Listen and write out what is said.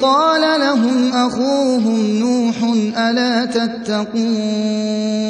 قال لهم أخوهم نوح ألا تتقون